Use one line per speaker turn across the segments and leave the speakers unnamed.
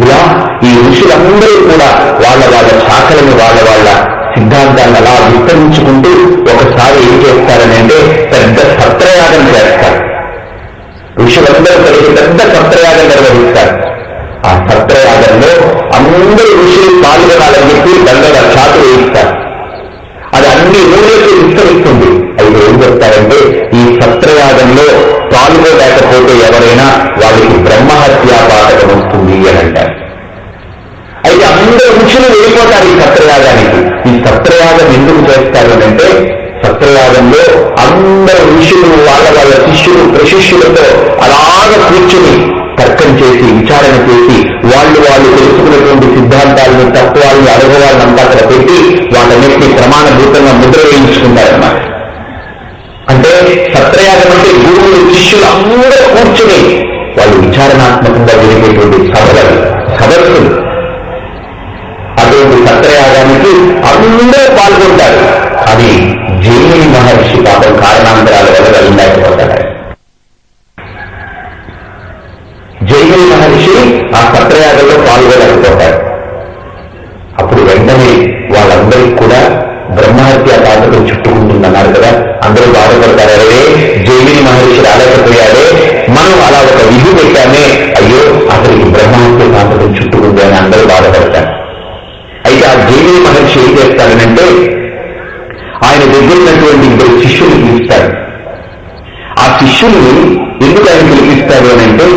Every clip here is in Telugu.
ఈ ఋషులందరూ కూడా వాళ్ళ వాళ్ళ శాఖలను వాళ్ళ వాళ్ళ సిద్ధాంతాన్ని అలా విస్తరించుకుంటూ ఒకసారి ఏం చేస్తారనంటే పెద్ద సత్రయాగం చేస్తారు. ఋషులందరూ కలిగి పెద్ద సత్రయాగం నిర్వహిస్తారు. ఆ సత్రయాగంలో అందరూ ఋషులు పాల్గొనాలని చెప్పి దండగా చాటు వేయిస్తారు. అది అన్ని ఊళ్ళకి విస్తరిస్తుంది. అయితే ఏం చెప్తారంటే ఈ సత్రయాగంలో పాల్గొలేకపోతే ఎవరైనా వాళ్ళకి బ్రహ్మహత్యా పాతకం వస్తుంది అని అంటారు. అయితే అందరూ ఋషులు వెళ్ళిపోతారు ఈ సత్రయాగానికి. ఈ సత్రయాగం ఎందుకు చేస్తారు అంటే సత్రయాగంలో అందరు ఋషులు వాళ్ళ వాళ్ళ శిష్యులు ప్రశిష్యులతో అలాగ కూర్చుని తర్కం చేసి విచారణ చేసి వాళ్ళు వాళ్ళు తెలుసుకున్నటువంటి సిద్ధాంతాలను తత్వాలను అనుభవాలను అంతా అక్కడ పెట్టి వాళ్ళన్నింటినీ ప్రమాణభూతంగా ముద్ర వేయించుకుంటారన్నమాట. సత్రయాగం అంటే గురువులు శిష్యులు అందరూ కూర్చుని వాళ్ళు విచారణాత్మకంగా జరిగేటువంటి సభలు. సదస్సులు అటువంటి సత్రయాగానికి అందరూ పాల్గొంటారు. అది జైని మహర్షి పాపం కారణాంతరాల వల్ల వెళ్ళలేకపోతాడు జైని మహర్షి ఆ సత్రయాగంలో పాల్గొనకపోతాడు మహర్షి మనం అలా ఒక విధి పెట్టామే. అయ్యో అతనికి బ్రహ్మహత్య చుట్టూ ఉంది అని అందరూ బాధపడతారు. అయితే ఆ దేవి మహర్షి ఏం చేస్తాడనంటే ఆయన దగ్గర ఉన్నటువంటి ఇద్దరు శిష్యులు పిలుస్తాడు. ఆ శిష్యులు ఎందుకు ఆయన పిలిపిస్తాడు అనంటే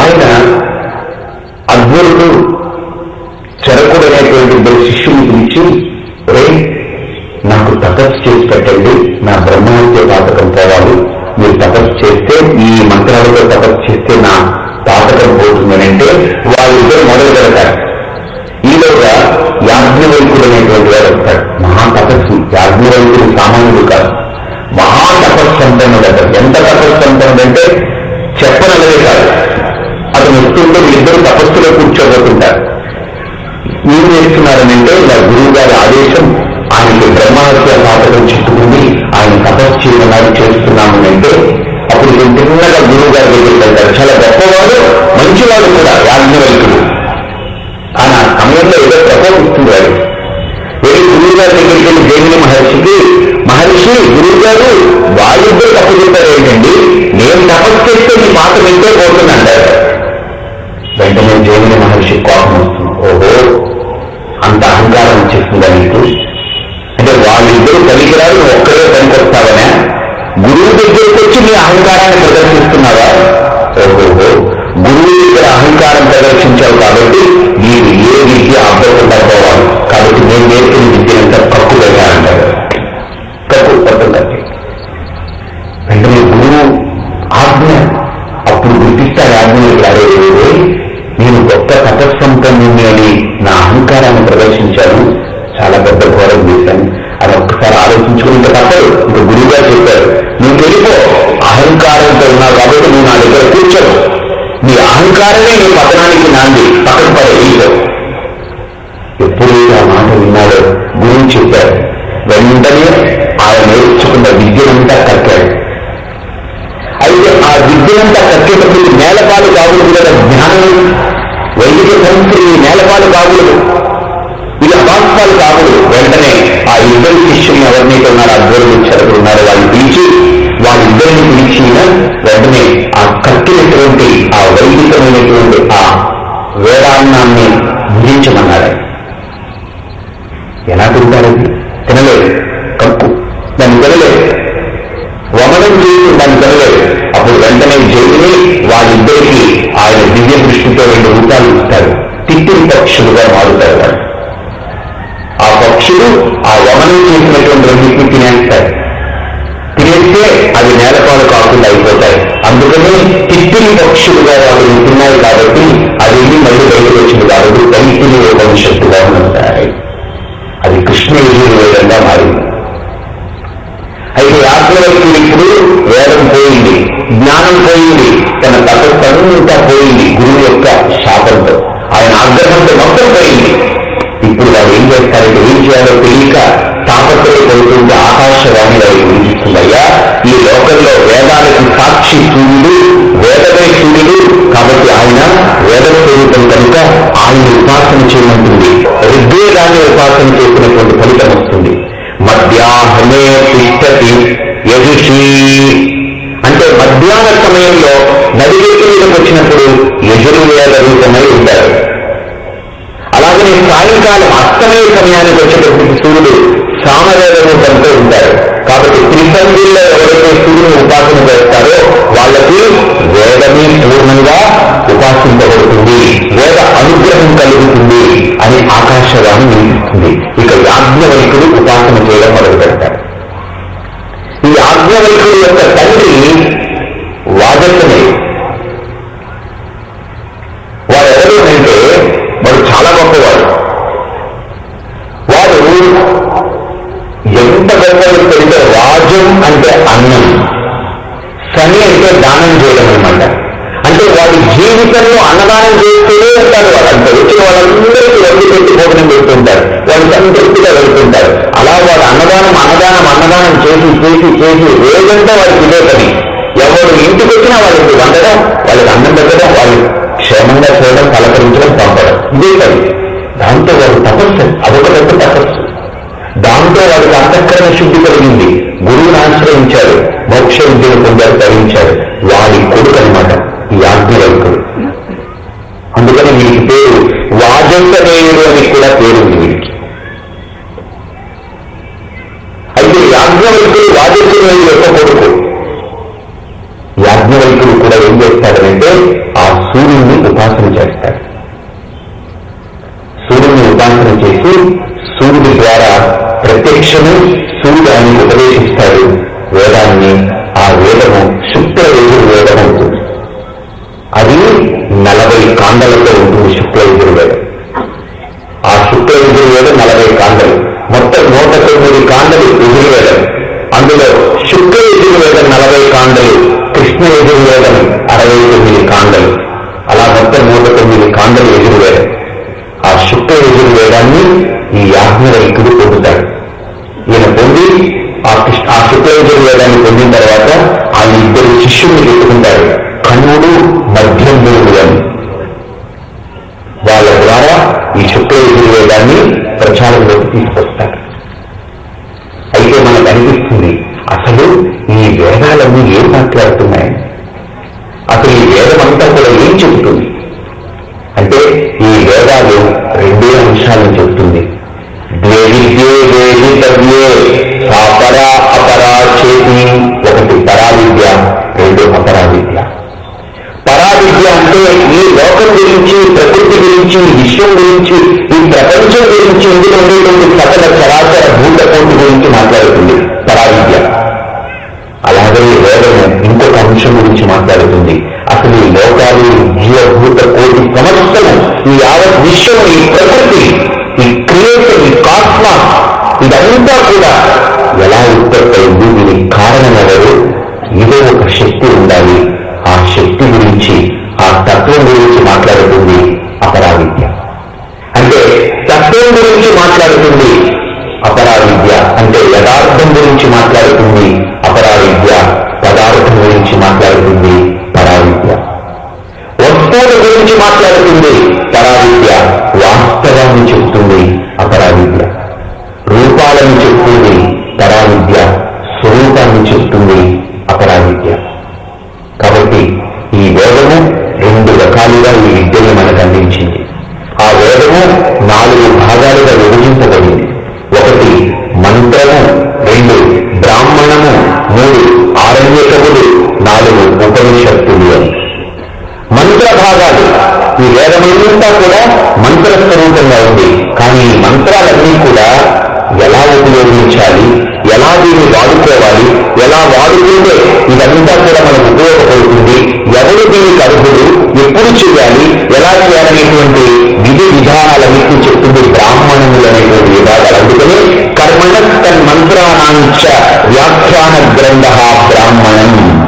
ఆయన అద్భుతుడు చరకుడు అనేటువంటి ఇద్దరు శిష్యులు పిలిచి రే నాకు తపస్సు చేసి పెట్టండి. నా బ్రహ్మహత్య పాత ఈ మంత్రాలతో తపస్సు చేస్తే నా పాతకం పోతుందని అంటే వాళ్ళిద్దరు మొదలు పెడతారు. ఈలోగా యాజ్ఞవల్కుడు అనేటువంటి వాడు వస్తాడు. మహా తపస్సు. యాజ్ఞవల్కుడు సామాన్యుడు కాదు. మహాతపస్సు తపస్సంపన్నుడు అతను ఎంత తపస్సంపన్నుడంటే చెప్పనలే కాదు. అతను వస్తుంటే ఇద్దరు తపస్సులో కూర్చోబోతుంటారు. ఏం చేస్తున్నారనంటే ఇలా గురువు గారి ఆదేశం ఆయనకి బ్రహ్మహత్య పాతకం చుట్టుకుంది ఆయన తపస్సు చేయమన్నారు చేస్తున్నాము అంటే తిన్నగా గురువు గారి దగ్గరికి వెళ్తాడు చాలా గొప్పవాడు మంచివాడు కూడా యాజ్ఞవల్కుడు కానీ ఆ సమయంలో ఏదో ప్రకోపిస్తుంది వాడు వెళ్ళి గురువు గారి దగ్గరికి వెళ్ళి జైమిని మహర్షికి మహర్షి గురువు గారు వాళ్ళిద్దరు తప్పు చెప్పారు ఏంటండి? నేను తపస్సు చేస్తే మీ మాట వింటే పోతుందంటారు వెంటనే జైమిని మహర్షి కోపం వస్తుంది. ఓహో అంత అహంకారం వచ్చేస్తుందా నీకు? అంటే వాళ్ళిద్దరూ పనికిరారు ఒక్కరే పనికొస్తావనే? గురువు దగ్గరికి వచ్చి మీ అహంకారాన్ని ప్రదర్శిస్తున్నావా? ఓహోహో. గురువు దగ్గర అహంకారం ప్రదర్శించావు కాబట్టి మీరు ఏ విద్య అభ్యర్థం పడిపోవాలి? కాబట్టి నేను నేర్పిన విద్య విద్యనంతా తప్పు పెట్టాలంటారు తప్పు పడుతుంది ఒక్కసారి ఆలోచించుకుని ఇంకా తప్పదు ఇంకా గురువుగా చెప్పారు నువ్వు వెళ్ళిపో అహంకారంతో ఉన్నావు కాబట్టి నువ్వు నా దగ్గర కూర్చోవు నీ అహంకారమే నీ పతనానికి నాంది. పక్కన పడే వెళ్ళిపో ఎప్పుడైతే ఆ మాట విన్నాడో గురువు చెప్పారు వెంటనే ఆయన నేర్చుకున్న విద్యనంతా కట్టాడు అయితే ఆ విద్యనంతా కట్టేటప్పుడు నేలపాలు కాకూడదు కూడా జ్ఞానం వైదిక సంస్కృతి నేలపాలు కాకూడదు ఇది కాదు. వెంటనే ఆ ఇద్దరు శిష్యుని ఎవరినైతే ఉన్నారు అద్భుతులు ఇచ్చారు ఉన్నారు వాళ్ళు పిలిచి వాళ్ళిద్దరిని పిలిచిన వెంటనే ఆ కట్టినటువంటి ఆ వైదికమైనటువంటి ఆ వేదాన్నాన్ని భుజించమన్నారు ఎలా తింటారు తినలేదు. కప్పు. దాన్ని తినలేదు. వమనం చేసి దాన్ని తినలేదు. అప్పుడు వెంటనే జైలుని వాళ్ళిద్దరికి ఆయన దివ్య దృష్టితో రెండు రూపాయలు ఇస్తారు. తిట్టిన పక్షులుగా మారుతారు వాళ్ళు. ఆ చేసినటువంటి రెండింటిని తినేస్తారు తినేస్తే అవి నేలపాలు కాకుండా అయిపోతాయి అందుకని తిట్టిని పక్షులుగా వాళ్ళు తిన్నారు కాబట్టి అది మళ్ళీ బయటకు వచ్చింది కాబట్టి తైతిని భవిష్యత్తుగా ఉంటాయి అది కృష్ణ విధంగా మారింది. అయితే యాత్రవైపు ఇప్పుడు వేదం పోయింది జ్ఞానం పోయింది తన తపస్సంతా పోయింది గురువు యొక్క శాపంతో ఆయన ఆగ్రహంతో మొత్తం పోయింది ఇప్పుడు వాడు ఏం చేస్తారంటే ఏం చేయాలో తెలియక తాపత్రయపడుతుంటే ఆకాశవాణి వారి గురించిస్తుందయ్యా ఈ లోకంలో వేదాలకు సాక్షి సూర్యుడు వేదమే సూర్యుడు. కాబట్టి ఆయన వేద స్వరూపం కనుక ఆయన ఉపాసన చేయమంటుంది. ఋగ్వేదాన్ని ఉపాసన చేసినటువంటి ఫలితం వస్తుంది. మధ్యాహ్నే తిష్టతి యజుషి. అంటే మధ్యాహ్న సమయంలో నదివేటి మీదకి వచ్చినప్పుడు యజుర్వేద రూపమై ఉంటారు. అలాగనే సాయంకాలం అస్తమయ సమయానికి వచ్చేటప్పుడు సూర్యుడు సామవేద కంటే ఉంటారు. కాబట్టి త్రిసంధిలో ఎవరైతే సూర్యుని ఉపాసన చేస్తారో వాళ్ళకి వేదమే పూర్ణంగా ఉపాసింపబడుతుంది. వేద అనుగ్రహం కలుగుతుంది అని ఆకాశవాణి వినిపిస్తుంది. ఇక యాజ్ఞవల్కుడు ఉపాసన చేయడం మొదలు పెడతారు. ఈ యాజ్ఞవల్కుడు యొక్క తండ్రి వాదసనే వాడు ఎవరు అంటే వాడు చాలా గొప్పవాడు వాడు ఎంత గొప్పవాడు తెలిస్తే రాజం అంటే అన్నం. సని అంటే దానం చేయడం అనమాట అంటే వాడి జీవితంలో అన్నదానం చేస్తూనే ఉంటారు వాళ్ళంతా వచ్చిన వాళ్ళందరికీ వండి పెట్టి భోజనం పెడుతుంటారు. వాళ్ళు సంతృప్తిగా వెళ్తుంటారు అలా వాడు అన్నదానం అన్నదానం అన్నదానం చేసి చేసి చేసి రోజంతా వాడికి ఇదే పని. ఎవరు ఇంటికి వచ్చినా వాళ్ళకి వండడం వాళ్ళకి అన్నం పెట్టడం వాళ్ళు క్షేమంగా చేయడం పలకరించడం పంపడం. ఇదే పని. దాంతో వాడు తపస్సు. అదొక పెద్ద తపస్సు. దాంతో వాడికి అంతఃకరణ శుద్ధి కలిగింది. గురువుని ఆశ్రయించాడు. మోక్ష విద్యను పొందారు తరించాడు. వాడి కొడుకు అనమాట ఈ ఆజ్ఞవల్కుడు అందుకని వీడికి పేరు వాజంతనేయుడు అని కూడా పేరుంది వీడికి. అయితే యాజ్ఞవల్కుడు వాజంతనేయుడు యొక్క కొడుకు. యాజ్ఞవల్కుడు కూడా ఏం చేస్తాడంటే ఆ సూర్యుడిని ఉపాసన చేస్తాడు. ప్రత్యక్షము సూర్యుడు ఉపదేశిస్తాడు. వేదాన్ని ఆ వేదము శుక్ల వేదం అవుతుంది. అది నలభై కాండలతో ఉంటుంది శుక్ల వేదం. ఆ శుక్ల యజుర్వేదం నలభై కాండలు. మొత్తం నూట తొమ్మిది కాండలు యజుర్వేదం అందులో శుక్ల యజుర్వేదం నలభై కాండలు కృష్ణ యజుర్వేదం అరవై తొమ్మిది కాండలు. అలా మొత్తం నూట తొమ్మిది కాండలు యజుర్వేదం ఆ శుక్ల యజుర్వేదాన్ని ఈ యాజ్ఞరైకుడు పొందుతాడు. ఈయన పొంది ఆ కృష్ణ ఆ శుక్ల యజుర్వేదాన్ని పొందిన తర్వాత ఆ ఇద్దరు శిష్యుల్ని పెట్టుకుంటారు. కన్నుడు మధ్యంధుడు అని. వాళ్ళ ద్వారా ఈ శుక్ల వేదాన్ని ప్రచారంలోకి తీసుకొస్తారు. అయితే మనకు అనిపిస్తుంది అసలు ఈ వేదాలన్నీ ఏం మాట్లాడుతున్నాయి అసలు ఈ వేదమంతా కూడా ఏం చెబుతుంది? ఈ వేదమంతా కూడా మంత్ర స్వరూపంగా ఉంది. కానీ ఈ మంత్రాలన్నీ కూడా ఎలా ఉపయోగించాలి? ఎలా దీన్ని వాడుకోవాలి? ఎలా వాడుకుంటే ఇదంతా కూడా మనకు ఉపయోగపడుతుంది? ఎవరు దీనికి అర్హుడు ఎప్పుడు చేయాలి? ఎలా చేయాలనేటువంటి విధి విధానాలన్నింటినీ చెప్తుంది బ్రాహ్మణులు అనేటువంటి విభాగాలు. అందుకని కర్మణ తన్మంత్రానాంచ వ్యాఖ్యాన గ్రంథ బ్రాహ్మణం.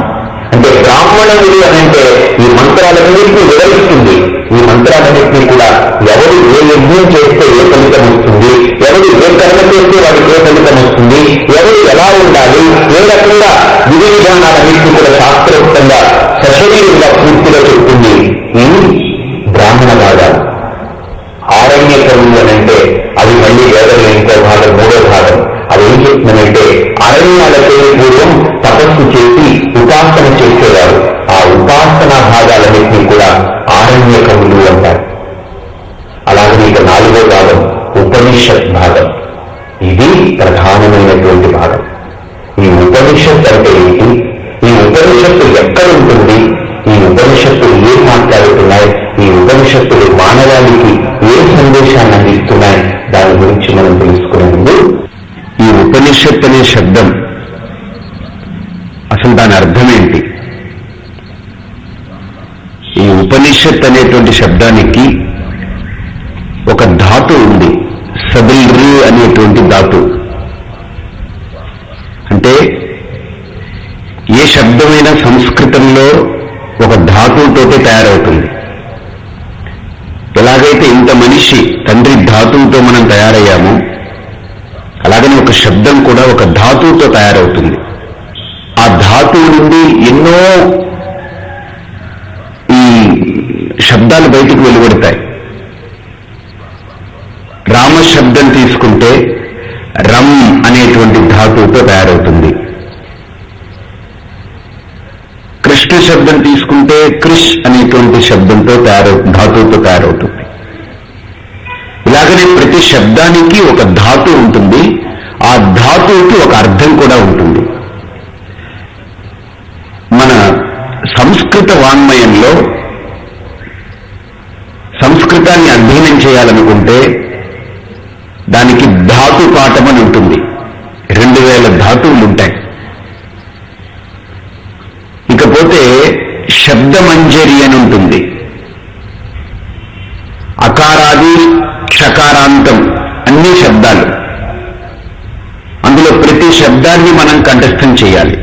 అంటే బ్రాహ్మణుడు అని అంటే ఈ మంత్రాలన్నింటినీ వివరిస్తుంది. ఈ మంత్రాలన్నింటినీ కూడా ఎవరు ఏ యజ్ఞం చేస్తే ఏ ఫలితం వస్తుంది? ఎవరు ఏ కర్మ చేస్తే వాడికి ఏ ఫలితం వస్తుంది? ఎవరు ఎలా ఉండాలి? ఏ రకంగా విధి విధానాలన్నింటినీ కూడా శాస్త్రోక్తంగా సశరీరంగా పూర్తిగా చెప్తుంది ఇవి బ్రాహ్మణ భాగాలు.
muchas శబ్దమైనా సంస్కృతంలో ఒక ధాతువుతోటే తయారవుతుంది. ఎలాగైతే ఇంత మనిషి తండ్రి ధాతువుతో మనం తయారయ్యామో అలాగనే ఒక శబ్దం కూడా ఒక ధాతువుతో తయారవుతుంది. ఆ ధాతువు నుండి ఎన్నో ఈ శబ్దాలు బయటకు వెలువడతాయి. రామ శబ్దం తీసుకుంటే రమ్ అనేటువంటి ధాతువుతో తయారవుతుంది. కృష్ణ శబ్దం తీసుకుంటే క్రిష్ అనేటువంటి శబ్దంతో తయారవు ధాతువుతో తయారవుతుంది. ఇలాగనే ప్రతి శబ్దానికి ఒక ధాతు ఉంటుంది. ఆ ధాతువుకి ఒక అర్థం కూడా ఉంటుంది. మన సంస్కృత వాంగ్మయంలో సంస్కృతాన్ని అధ్యయనం చేయాలనుకుంటే దానికి ధాతు పాఠం అని ఉంటుంది. రెండు వేల ధాతువులు ఉంటాయి. శబ్దమంజరి అని ఉంటుంది. అకారాది షకారాంతం అన్ని శబ్దాలు. అందులో ప్రతి శబ్దాన్ని మనం కంఠస్థం చేయాలి.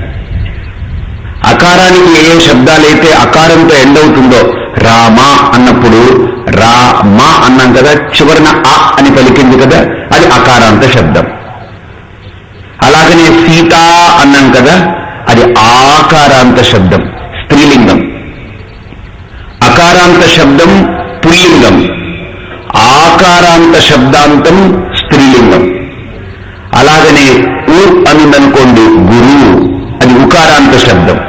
అకారానికి ఏ శబ్దాలైతే అకారంతో ఎండ్ అవుతుందో రామ అన్నప్పుడు రా మా అన్నాం కదా చివరన అ అని పలికింది కదా అది అకారాంత శబ్దం. అలాగనే సీత అన్నాం కదా అది ఆకారాంత శబ్దం స్త్రీలింగం. అకారాంత శబ్దం పుల్లింగం. ఆకారాంత శబ్దాంతం స్త్రీలింగం. అలాగనే ఉ అనుందనుకోండి గురువు అది ఉకారాంత శబ్దం.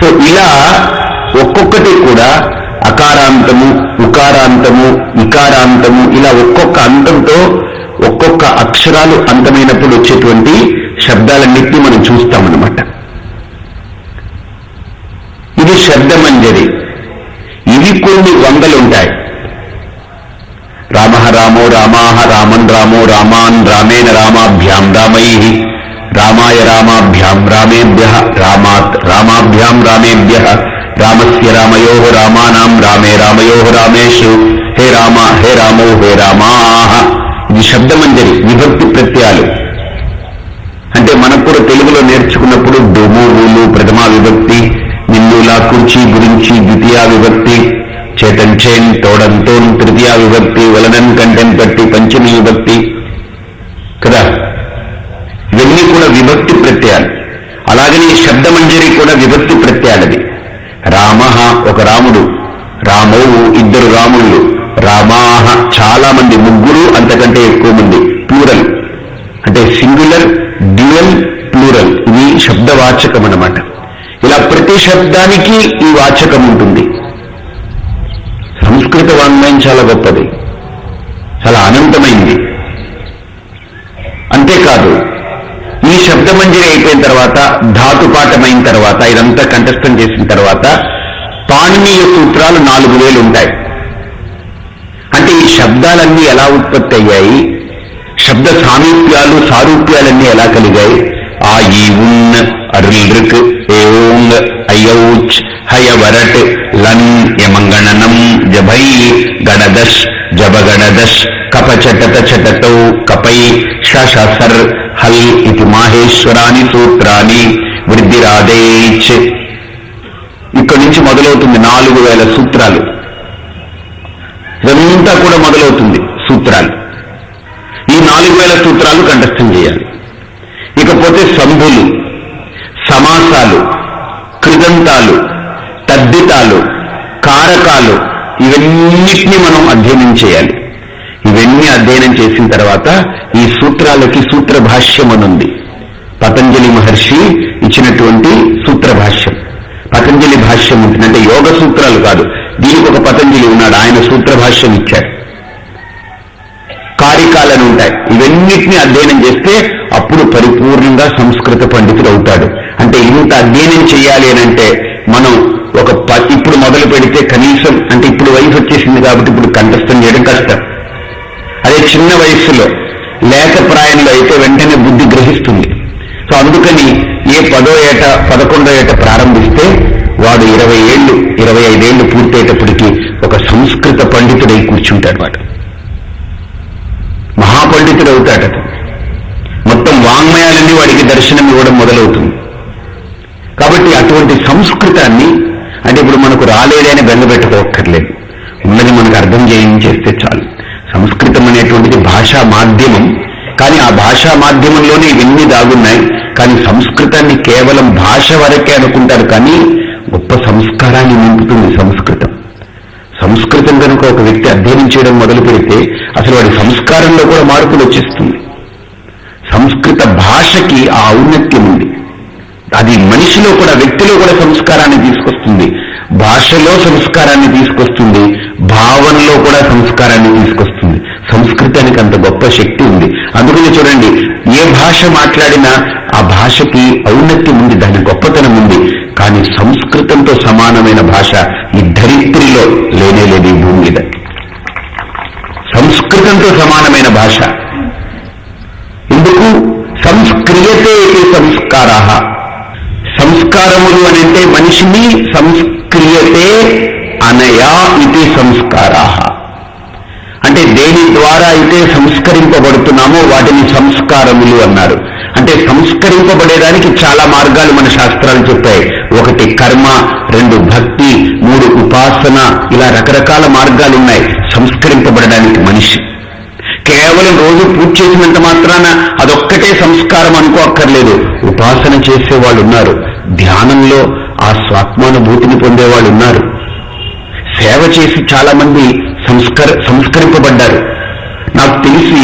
సో ఇలా ఒక్కొక్కటి కూడా అకారాంతము ఉకారాంతము ఇకారాంతము ఇలా ఒక్కొక్క అంతంతో ఒక్కొక్క అక్షరాలు అంతమైనప్పుడు వచ్చేటువంటి శబ్దాలన్నింటినీ మనం చూస్తామన్నమాట. శబ్దమంజరి. ఇవి కొన్ని వందలుంటాయి. రామ రామో రామాహ రామన్ రామో రామాన్ రామేణ రామాభ్యాం రామై. రామాయ రామాభ్యాం రామేభ్య రామాత్ రామాభ్యాం రామేభ్య. రామస్య రామయో రామానాం రామే రామయో రామేషు. హే రామ హే రామో హే రామాహ ఇది శబ్దమంజరి విభక్తి ప్రత్యయాలు. అంటే మనకు కూడా తెలుగులో నేర్చుకున్నప్పుడు డొము ఊలు ప్రథమా కుర్చీ గురించి ద్వితీయ విభక్తి చేతంచేన్ తోడంతోన్ తృతీయ విభక్తి వలనన్ కంటెన్ పట్టి పంచమి విభక్తి. కదా? ఇవన్నీ కూడా విభక్తి ప్రత్యయాలు. అలాగనే శబ్దమంజరి కూడా విభక్తి ప్రత్యయాలది. రామ ఒక రాముడు రామవు ఇద్దరు రాముళ్ళు రామాహ చాలా మంది ముగ్గురు అంతకంటే ఎక్కువ మంది ప్లూరల్. అంటే సింగులర్ డ్యూయల్ ప్లూరల్. ఇది శబ్దవాచకం అన్నమాట ఇలా ప్రతి శబ్దానికి ఈ వాచకం ఉంటుంది. సంస్కృత వాంగ్మయం చాలా గొప్పది. చాలా అనంతమైంది. అంతేకాదు ఈ శబ్దమంజరి అయిపోయిన తర్వాత ధాతుపాఠమైన తర్వాత ఇదంతా కంఠస్థం చేసిన తర్వాత పాణినీయ సూత్రాలు నాలుగు వేలు ఉంటాయి. అంటే ఈ శబ్దాలన్నీ ఎలా ఉత్పత్తి అయ్యాయి? శబ్ద సామీప్యాలు సారూప్యాలన్నీ ఎలా కలిగాయి? ఆ ఈ ఉన్ అరుల్రిక్ ఏఓంగ్ అయ్యౌచ్ హయవరట్ లన్ యమంగణనం జభై గణదశ్ జబగణదశ్ కపచటత చటతౌ కపై షసర్ హల్ ఇది మాహేశ్వరాని సూత్రాన్ని వృద్ధిరాదేచ్ ఇక్కడి నుంచి మొదలవుతుంది నాలుగు వేల సూత్రాలు. ఇదంతా కూడా మొదలవుతుంది సూత్రాలు. ఈ నాలుగు వేల సూత్రాలు కంఠస్థం చేయాలి. ఇకపోతే సంధులు సమాసాలు కృదంతాలు తద్దితాలు కారకాలు ఇవన్నిటినీ మనం అధ్యయనం చేయాలి. ఇవన్నీ అధ్యయనం చేసిన తర్వాత ఈ సూత్రాలకి సూత్ర భాష్యం అనుంది పతంజలి మహర్షి ఇచ్చినటువంటి సూత్ర భాష్యం పతంజలి భాష్యం ఉంటుంది అంటే యోగ సూత్రాలు కాదు. దీనికి ఒక పతంజలి ఉన్నాడు ఆయన సూత్ర భాష్యం ఇచ్చాడు కారికాలను ఉంటాయి. ఇవన్నిటిని అధ్యయనం చేస్తే అప్పుడు పరిపూర్ణంగా సంస్కృత పండితుడు అవుతాడు అంటే ఇంత అధ్యయనం చేయాలి అంటే మనం ఒక ఇప్పుడు మొదలు పెడితే కనీసం అంటే ఇప్పుడు వయసు వచ్చేసింది కాబట్టి ఇప్పుడు కంఠస్థం చేయడం కష్టం. అదే చిన్న వయస్సులో లేక ప్రాయంలో అయితే వెంటనే బుద్ధి గ్రహిస్తుంది. సో అందుకని ఏ పదో ఏట పదకొండో ఏట ప్రారంభిస్తే వాడు ఇరవై ఏళ్ళు ఇరవై ఐదేళ్ళు పూర్తయ్యేటప్పటికీ ఒక సంస్కృత పండితుడై కూర్చుంటాడు వాడు. మహాపండితుడు అవుతాడు వాంగ్మయాలన్నీ వాడికి దర్శనం ఇవ్వడం మొదలవుతుంది. కాబట్టి అటువంటి సంస్కృతాన్ని అంటే ఇప్పుడు మనకు రాలేదని బెంగపెట్టుకోక్కర్లేదు ఉన్నది మనకు అర్థం చేయించేస్తే చాలు. సంస్కృతం అనేటువంటిది భాషా మాధ్యమం. కానీ ఆ భాషా మాధ్యమంలోనే ఇవన్నీ దాగున్నాయి. కానీ సంస్కృతాన్ని కేవలం భాష వరకే అనుకుంటారు కానీ గొప్ప సంస్కారాన్ని నింపుతుంది సంస్కృతం. సంస్కృతం కనుక ఒక వ్యక్తి అధ్యయనం చేయడం మొదలు పెడితే అసలు వాడి సంస్కారంలో కూడా మార్పులు వచ్చేస్తుంది సంస్కృత భాషకి ఆ ఔన్నత్యం ఉంది. అది మనిషిలో కూడా వ్యక్తిలో కూడా సంస్కారాన్ని తీసుకొస్తుంది. భాషలో సంస్కారాన్ని తీసుకొస్తుంది. భావనలో కూడా సంస్కారాన్ని తీసుకొస్తుంది. సంస్కృతానికి అంత గొప్ప శక్తి ఉంది. అందుకని చూడండి ఏ భాష మాట్లాడినా ఆ భాషకి ఔన్నత్యం ఉంది దాని గొప్పతనం ఉంది. కానీ సంస్కృతంతో సమానమైన భాష ఈ ధరిత్రిలో లేనే లేదు ఈ భూమి మీద. సంస్కృతంతో సమానమైన భాష. సంస్కార సంస్కారములు అని అంటే మనిషిని సంస్క్రియతే అనయా ఇది సంస్కారా అంటే దేని ద్వారా అయితే సంస్కరింపబడుతున్నామో వాటిని సంస్కారములు అన్నారు. అంటే సంస్కరింపబడేదానికి చాలా మార్గాలు మన శాస్త్రాలు చెప్పాయి. ఒకటి కర్మ రెండు భక్తి మూడు ఉపాసన ఇలా రకరకాల మార్గాలు ఉన్నాయి సంస్కరింపబడడానికి మనిషి. కేవలం రోజు పూజ చేసినంత మాత్రాన అదొక్కటే సంస్కారం అనుకోక్కర్లేదు. ఉపాసన చేసే వాళ్ళున్నారు ధ్యానంలో ఆ స్వాత్మానుభూతిని పొందేవాళ్ళు ఉన్నారు సేవ చేసి చాలా మంది సంస్కర సంస్కరింపబడ్డారు. నాకు తెలిసి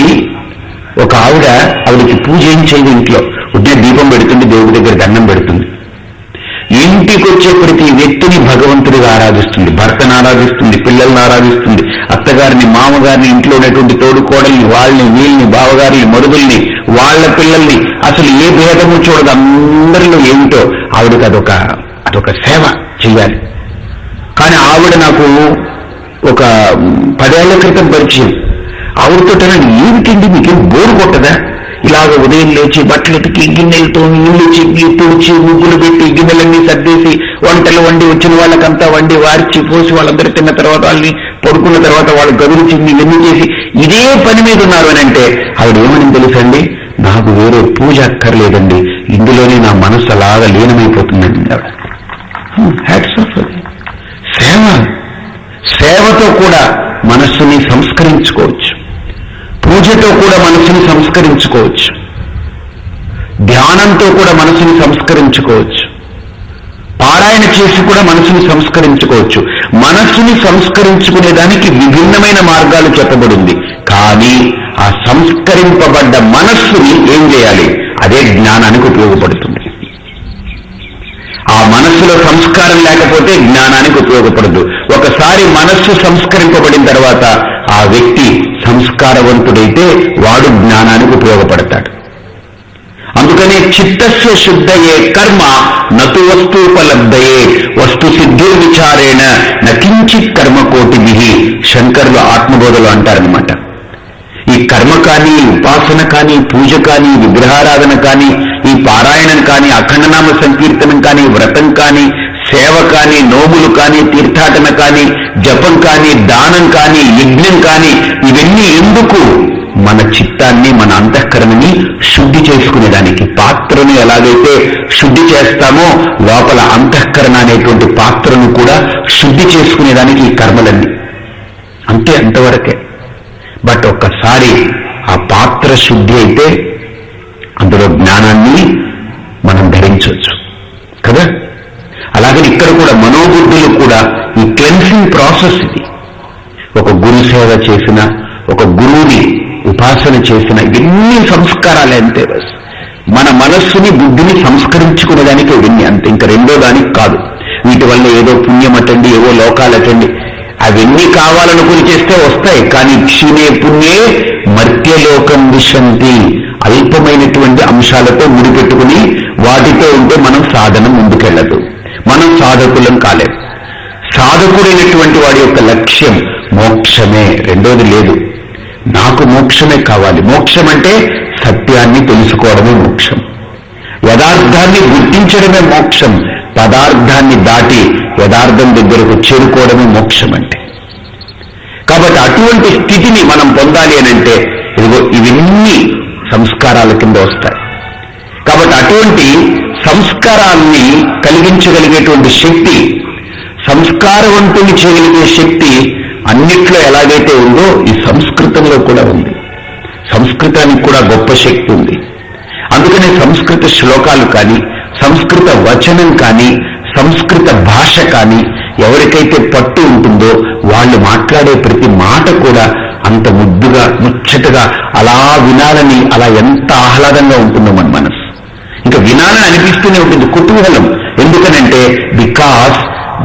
ఒక ఆవిడ ఆవిడకి పూజ ఏం చేయదు ఇంట్లో. ఉదయం దీపం పెడుతుంది దేవుడి దగ్గర దండం పెడుతుంది. ఇంటికి వచ్చే ప్రతి వ్యక్తిని భగవంతుడిగా ఆరాధిస్తుంది భర్తను ఆరాధిస్తుంది పిల్లల్ని ఆరాధిస్తుంది అత్తగారిని మామగారిని ఇంట్లో ఉన్నటువంటి తోడుకోడల్ని వాళ్ళని వీళ్ళని బావగారిని మరుదుల్ని వాళ్ళ పిల్లల్ని అసలు ఏ భేదము చూడదు అందరిలో ఏమిటో ఆవిడకి అదొక అదొక సేవ చెయ్యాలి. కానీ ఆవిడ నాకు ఒక పదేళ్ళ క్రితం పరిచయం. ఆవిడతో ఏమిటండి మీకేం బోరు కొట్టదా? ఇలాగ ఉదయం లేచి బట్టలెతికి గిన్నెలతో ఇల్లు చిగ్గి తుడిచి ముగ్గులు పెట్టి గిన్నెలన్నీ సర్దేసి వంటలు వండి వచ్చిన వాళ్ళకంతా వండి వార్చి పోసి వాళ్ళందరూ తిన్న తర్వాత వాళ్ళని పడుకున్న తర్వాత వాళ్ళు గదులు చిన్ని ఎన్ని చేసి ఇదే పని మీద ఉన్నారు అని అంటే ఆవిడ ఏమని తెలుసండి? నాకు వేరే పూజ అక్కర్లేదండి. ఇందులోనే నా మనసు అలాగా లీనమైపోతుందండి ఆవిడ. హ్యాట్స్ ఆఫ్ సేవ. సేవతో కూడా మనస్సుని సంస్కరించుకోవచ్చు. పూజతో కూడా మనసుని సంస్కరించుకోవచ్చు. ధ్యానంతో కూడా మనసుని సంస్కరించుకోవచ్చు. పారాయణ చేసి కూడా మనసుని సంస్కరించుకోవచ్చు. మనస్సుని సంస్కరించుకునే దానికి విభిన్నమైన మార్గాలు చెప్పబడింది. కానీ ఆ సంస్కరింపబడ్డ మనస్సుని ఏం చేయాలి? అదే జ్ఞానానికి ఉపయోగపడుతుంది. ఆ మనస్సులో సంస్కారం లేకపోతే జ్ఞానానికి ఉపయోగపడదు. ఒకసారి మనస్సు సంస్కరింపబడిన తర్వాత ఆ వ్యక్తి సంస్కారవంతుడైతే వాడు జ్ఞానానికి ఉపయోగపడతాడు. అందుకనే చిత్తస్య శుద్ధయే కర్మ నతు వస్తుపలబ్ధయే వస్తు సిద్ధి విచారేణ నకించిత్ కర్మకోటి శంకర్లు ఆత్మబోధలు అంటారనమాట ఈ కర్మ కానీ ఉపాసన కానీ పూజ కానీ విగ్రహారాధన కానీ ఈ పారాయణం కానీ అఖండనామ సంకీర్తనం కానీ వ్రతం కానీ సేవ కానీ నోములు కానీ తీర్థాటన కానీ జపం కానీ దానం కానీ యజ్ఞం కానీ ఇవన్నీ ఎందుకు? మన చిత్తాన్ని మన అంతఃకరణని శుద్ధి చేసుకునేదానికి పాత్రను ఎలాగైతే శుద్ధి చేస్తామో లోపల అంతఃకరణ అనేటువంటి పాత్రను కూడా శుద్ధి చేసుకునేదానికి ఈ కర్మలన్నీ. అంతే అంతవరకే. బట్ ఒక్కసారి ఆ పాత్ర శుద్ధి అయితే అందులో జ్ఞానాన్ని మనం ఇక్కడ కూడా మనోబుద్ధులు కూడా ఈ క్లెన్సింగ్ ప్రాసెస్ ఇది. ఒక గురు సేవ చేసిన ఒక గురువుని ఉపాసన చేసిన ఇవన్నీ సంస్కారాలే అంతే బస్. మన మనస్సుని బుద్ధిని సంస్కరించుకునేదానికి ఇవన్నీ అంతే. ఇంకా రెండో దానికి కాదు. వీటి వల్ల ఏదో పుణ్యం అటండి ఏవో లోకాలు అటండి. అవన్నీ కావాలనుకుని చేస్తే వస్తాయి. కానీ క్షీణే పుణ్యే మర్త్యలోకం విశంతి. అల్పమైనటువంటి అంశాలతో ముడిపెట్టుకుని వాటితో ఉంటే మనం సాధన ముందుకెళ్ళదు. మనం సాధకులం కాలేదు సాధకుడైనటువంటి వాడి యొక్క లక్ష్యం మోక్షమే రెండోది లేదు. నాకు మోక్షమే కావాలి. మోక్షం అంటే సత్యాన్ని తెలుసుకోవడమే మోక్షం. యథార్థాన్ని గుర్తించడమే మోక్షం. పదార్థాన్ని దాటి యథార్థం దగ్గరకు చేరుకోవడమే మోక్షం అంటే. కాబట్టి అటువంటి స్థితిని మనం పొందాలి అని అంటే ఇదిగో ఇవన్నీ సంస్కారాల కింద వస్తాయి. కాబట్టి అటువంటి సంస్కారాన్ని కలిగించగలిగేటువంటి శక్తి సంస్కారవంతుని చేయగలిగే శక్తి అన్నిట్లో ఎలాగైతే ఉందో ఈ సంస్కృతంలో కూడా ఉంది. సంస్కృతానికి కూడా గొప్ప శక్తి ఉంది. అందుకనే సంస్కృత శ్లోకాలు కానీ సంస్కృత వచనం కానీ సంస్కృత భాష కానీ ఎవరికైతే పట్టు ఉంటుందో వాళ్ళు మాట్లాడే ప్రతి మాట కూడా అంత ముద్దుగా ముచ్చటగా అలా వినాలని అలా ఎంత ఆహ్లాదంగా ఉంటుందో మన మనసు. ఇంకా వినాలని అనిపిస్తూనే ఉంటుంది కుతూహలం. ఎందుకనంటే because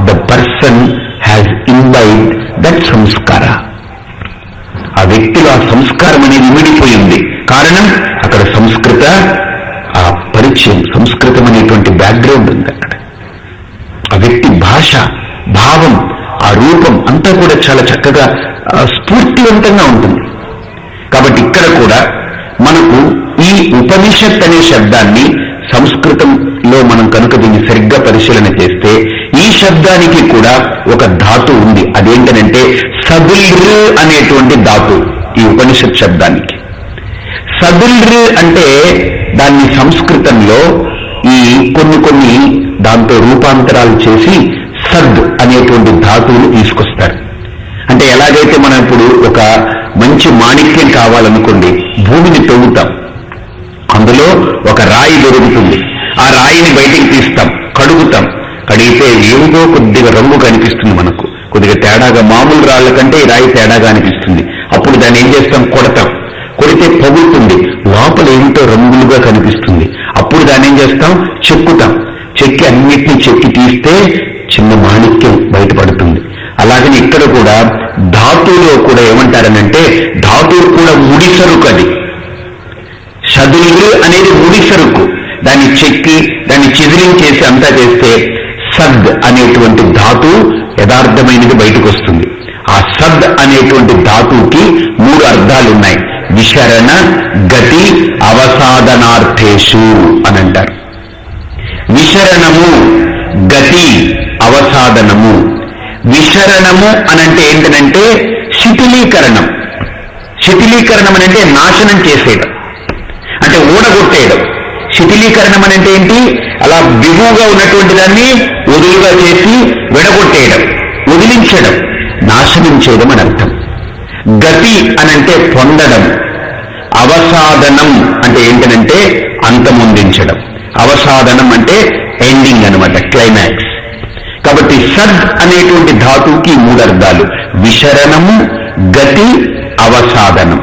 the person has invite that సంస్కార. ఆ వ్యక్తిలో ఆ సంస్కారం అనేది ఇమిడిపోయింది కారణం అక్కడ సంస్కృత ఆ పరిచయం సంస్కృతం అనేటువంటి బ్యాక్గ్రౌండ్ ఉంది అక్కడ. ఆ వ్యక్తి భాష భావం ఆ రూపం అంతా కూడా చాలా చక్కగా స్ఫూర్తివంతంగా ఉంటుంది. కాబట్టి ఇక్కడ కూడా మనకు ఈ ఉపనిషత్ అనే శబ్దాన్ని సంస్కృతంలో మనం కనుక దీన్ని సరిగ్గా పరిశీలన చేస్తే ఈ శబ్దానికి కూడా ఒక ధాతు ఉంది. అదేంటనంటే సబిల్ర్ అనేటువంటి ధాతు ఈ ఉపనిషత్ శబ్దానికి. సబిల్ర్ అంటే దాన్ని సంస్కృతంలో ఈ కొన్ని కొన్ని దాంతో రూపాంతరాలు చేసి సద్ అనేటువంటి ధాతువులు తీసుకొస్తారు. అంటే ఎలాగైతే మనం ఇప్పుడు ఒక మంచి మాణిక్యం కావాలనుకోండి భూమిని తవ్వుతాం. అందులో ఒక రాయి దొరుకుతుంది. ఆ రాయిని బయటికి తీస్తాం కడుగుతాం. కడిగితే ఏదో కొద్దిగా రంగు కనిపిస్తుంది మనకు. కొద్దిగా తేడాగా మామూలు రాళ్ళ కంటే ఈ రాయి తేడాగా అనిపిస్తుంది. అప్పుడు దాన్ని ఏం చేస్తాం? కొడతాం. కొడితే పగులుతుంది. లోపల ఏంటో రంగులుగా కనిపిస్తుంది. అప్పుడు దాన్ని ఏం చేస్తాం? చెక్కుతాం. చెక్కి అన్నిటినీ చెక్కి తీస్తే చిన్న మాణిక్యం బయటపడుతుంది. అలాగని ఇక్కడ కూడా ధాతువులో కూడా ఏమంటారనంటే ధాతువు కూడా ముడిసరుకు అది. సదులు అనేది ముడి సరుకు. దాన్ని చెక్కి దాన్ని చిదిలించేసి అంతా చేస్తే సద్ అనేటువంటి ధాతు యథార్థమైనది బయటకు వస్తుంది. ఆ సద్ అనేటువంటి ధాతుకి మూడు అర్థాలు ఉన్నాయి. విశరణ గతి అవసాదనార్థేషు అని అంటారు విశరణము గతి అవసాదనము విశరణము అనంటే ఏంటనంటే శిథిలీకరణం. శిథిలీకరణం అనంటే నాశనం చేసేయడం. అంటే ఊడగొట్టేయడం. శిథిలీకరణం అనంటే ఏంటి? అలా బిగువుగా ఉన్నటువంటి దాన్ని వదులుగా చేసి విడగొట్టేయడం వదిలించడం నాశనం చేయడం అని అర్థం. గతి అనంటే పొందడం అవసాధనం అంటే ఏంటనంటే అంతమొందించడం. అవసాధనం అంటే ఎండింగ్ అనమాట క్లైమాక్స్ కాబట్టి సద్ అనేటువంటి ధాతువుకి మూడు అర్థాలు విశరణము గతి అవసాదనం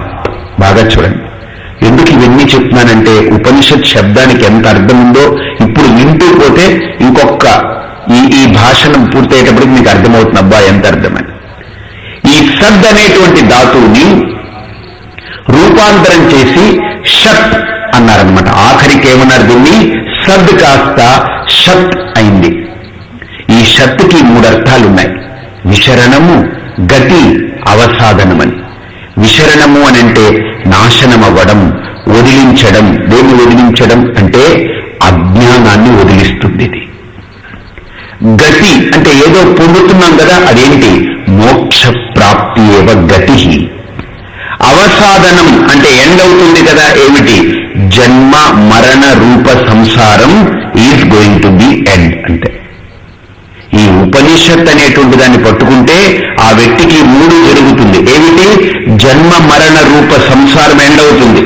బాగా చూడండి. ఎందుకు ఇవన్నీ చెప్తున్నానంటే ఉపనిషత్ శబ్దానికి ఎంత అర్థం ఉందో ఇప్పుడు వింటూ పోతే ఇంకొక ఈ ఈ భాషణం పూర్తయ్యేటప్పటికి మీకు అర్థమవుతుంది అబ్బా ఎంత అర్థమని. ఈ సద్ అనేటువంటి ధాతువుని రూపాంతరం చేసి షట్ అన్నారనమాట ఆఖరికి ఏమన్నారు దీన్ని? సద్ కాస్త షట్ అయింది. ఈ షత్కి మూడు అర్థాలు ఉన్నాయి విశరణము గతి అవసాధనమని. విశరణము అని అంటే నాశనమవ్వడం వదిలించడం దేన్ని వదిలించడం అంటే అజ్ఞానాన్ని వదిలిస్తుంది ఇది గతి అంటే ఏదో పొందుతున్నాం కదా అదేంటి? మోక్ష ప్రాప్తి ఏవ గతి. అవసాదనం అంటే ఎండ్ అవుతుంది కదా ఏమిటి? జన్మ మరణ రూప సంసారం is going to be end అంటే. ఈ ఉపనిషత్ అనేటువంటి దాన్ని పట్టుకుంటే ఆ వ్యక్తికి మూడు జరుగుతుంది. ఏమిటి? జన్మ మరణ రూప సంసారం ఎండవుతుంది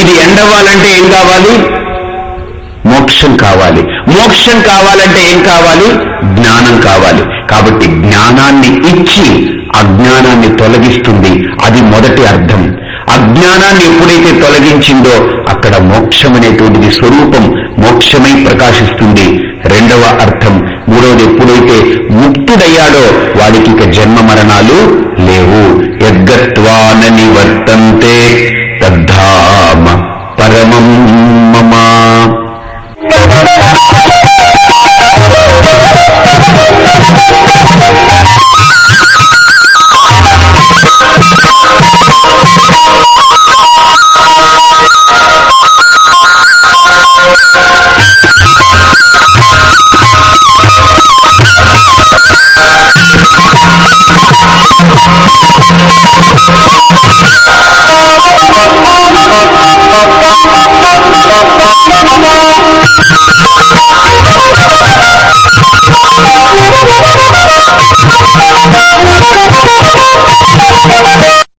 ఇది ఎండ్ ఏం కావాలి? మోక్షం కావాలి. మోక్షం కావాలంటే ఏం కావాలి? జ్ఞానం కావాలి. కాబట్టి జ్ఞానాన్ని ఇచ్చి అజ్ఞానాన్ని తొలగిస్తుంది. అది మొదటి అర్థం. అజ్ఞానాన్ని ఎప్పుడైతే తొలగించిందో అక్కడ మోక్షం అనేటువంటిది స్వరూపం మోక్షమై ప్రకాశిస్తుంది. రెండవ అర్థం మూడవది ఎప్పుడైతే ముక్తుడయ్యాడో వాడికి ఇక జన్మ మరణాలు లేవు. యద్గత్వాన నివర్తంతే తద్ధామ పరమం